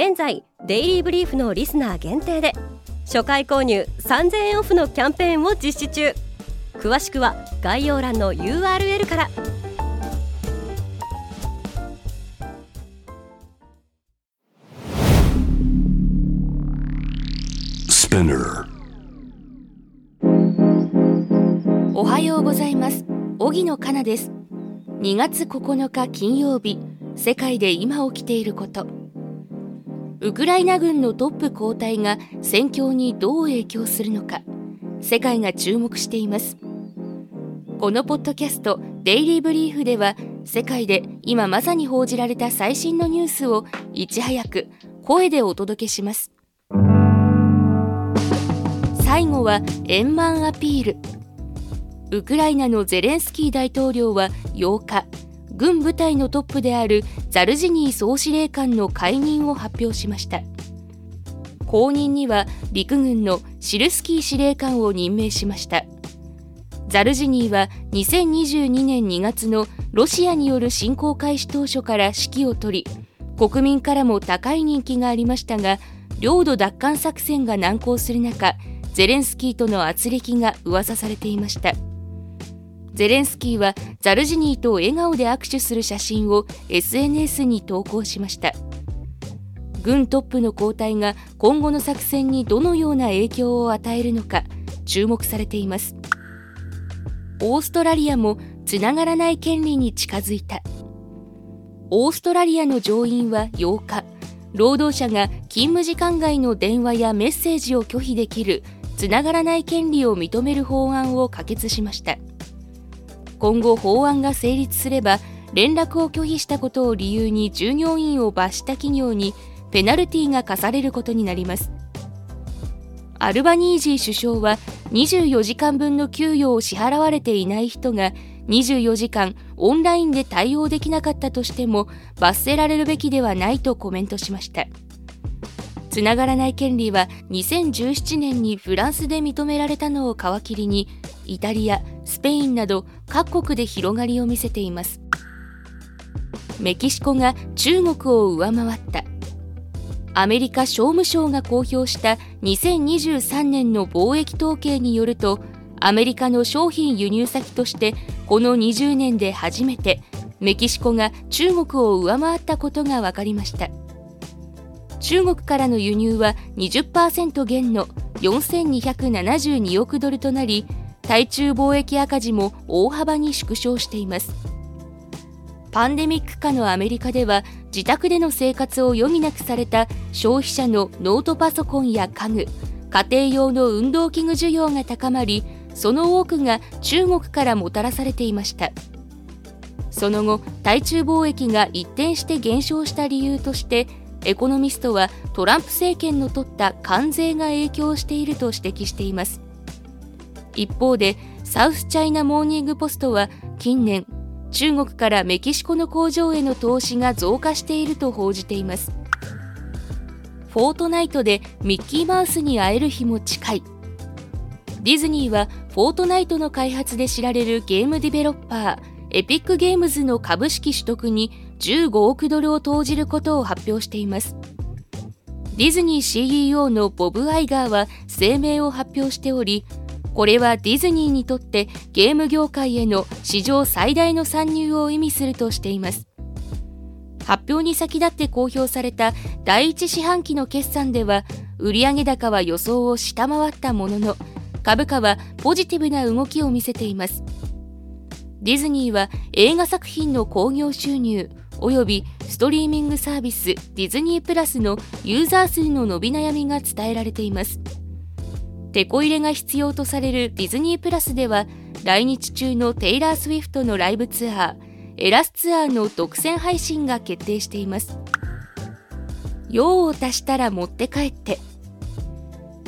現在デイリーブリーフのリスナー限定で初回購入3000円オフのキャンペーンを実施中。詳しくは概要欄の URL から。おはようございます。荻野かなです。2月9日金曜日世界で今起きていることウクライナ軍のトップ交代が戦況にどう影響するのか世界が注目しています。このポッドキャスト「デイリー・ブリーフ」では世界で今まさに報じられた最新のニュースをいち早く声でお届けします。最後は円満アピール。ウクライナのゼレンスキー大統領は8日軍部隊のトップであるザルジニー総司令官の解任を発表しました。後任には陸軍のシルスキー司令官を任命しました。ザルジニーは2022年2月のロシアによる侵攻開始当初から指揮を執り国民からも高い人気がありましたが領土奪還作戦が難航する中ゼレンスキーとの圧力が噂されていました。ゼレンスキーはザルジニーと笑顔で握手する写真を SNS に投稿しました。軍トップの交代が今後の作戦にどのような影響を与えるのか注目されています。オーストラリアもつながらない権利に近づいた。オーストラリアの上院は8日労働者が勤務時間外の電話やメッセージを拒否できるつながらない権利を認める法案を可決しました。今後法案が成立すれば連絡を拒否したことを理由に従業員を罰した企業にペナルティが課されることになります。アルバニージー首相は24時間分の給与を支払われていない人が24時間オンラインで対応できなかったとしても罰せられるべきではないとコメントしました。つながらない権利は2017年にフランスで認められたのを皮切りにイタリアスペインなど各国で広がりを見せています。メキシコが中国を上回った。アメリカ商務省が公表した2023年の貿易統計によるとアメリカの商品輸入先としてこの20年で初めてメキシコが中国を上回ったことが分かりました。中国からの輸入は20%減の4272億ドルとなり対中貿易赤字も大幅に縮小しています。パンデミック下のアメリカでは自宅での生活を余儀なくされた消費者のノートパソコンや家具家庭用の運動器具需要が高まりその多くが中国からもたらされていました。その後対中貿易が一転して減少した理由としてエコノミストはトランプ政権の取った関税が影響していると指摘しています。一方でサウスチャイナモーニングポストは近年中国からメキシコの工場への投資が増加していると報じています。フォートナイトでミッキーマウスに会える日も近い。ディズニーはフォートナイトの開発で知られるゲームディベロッパーエピックゲームズの株式取得に15億ドルを投じることを発表しています。ディズニー CEO のボブ・アイガーは声明を発表しておりこれはディズニーにとってゲーム業界への史上最大の参入を意味するとしています。発表に先立って公表された第一四半期の決算では売上高は予想を下回ったものの株価はポジティブな動きを見せています。ディズニーは映画作品の興行収入およびストリーミングサービスディズニープラスのユーザー数の伸び悩みが伝えられています。テこ入れが必要とされるディズニープラスでは来日中のテイラー・スウィフトのライブツアーエラスツアーの独占配信が決定しています。用を足したら持って帰って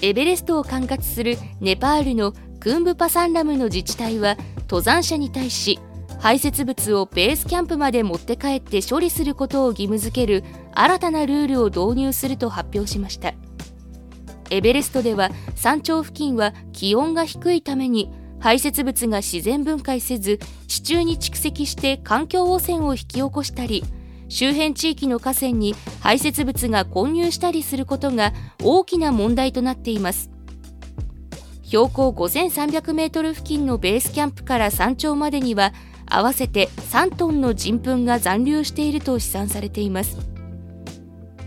エベレストを管轄するネパールのクンブパサンラムの自治体は登山者に対し排泄物をベースキャンプまで持って帰って処理することを義務付ける新たなルールを導入すると発表しました。エベレストでは山頂付近は気温が低いために排泄物が自然分解せず地中に蓄積して環境汚染を引き起こしたり周辺地域の河川に排泄物が混入したりすることが大きな問題となっています。標高5300メートル付近のベースキャンプから山頂までには合わせて3トンの人糞が残留していると試算されています。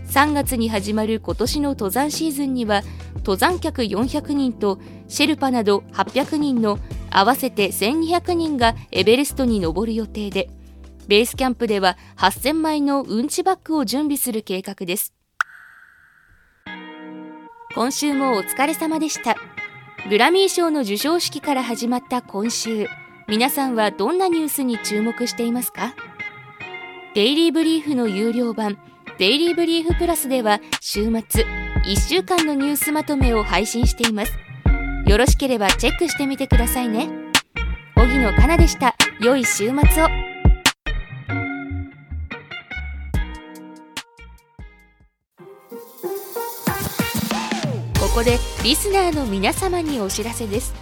3月に始まる今年の登山シーズンには登山客400人とシェルパなど800人の合わせて1200人がエベレストに登る予定でベースキャンプでは8000枚のうんちバッグを準備する計画です。今週もお疲れ様でした。グラミー賞の授賞式から始まった今週。皆さんはどんなニュースに注目していますか？デイリーブリーフの有料版デイリーブリーフプラスでは週末1週間のニュースまとめを配信しています。よろしければチェックしてみてくださいね。荻野かなでした。良い週末を。ここでリスナーの皆様にお知らせです。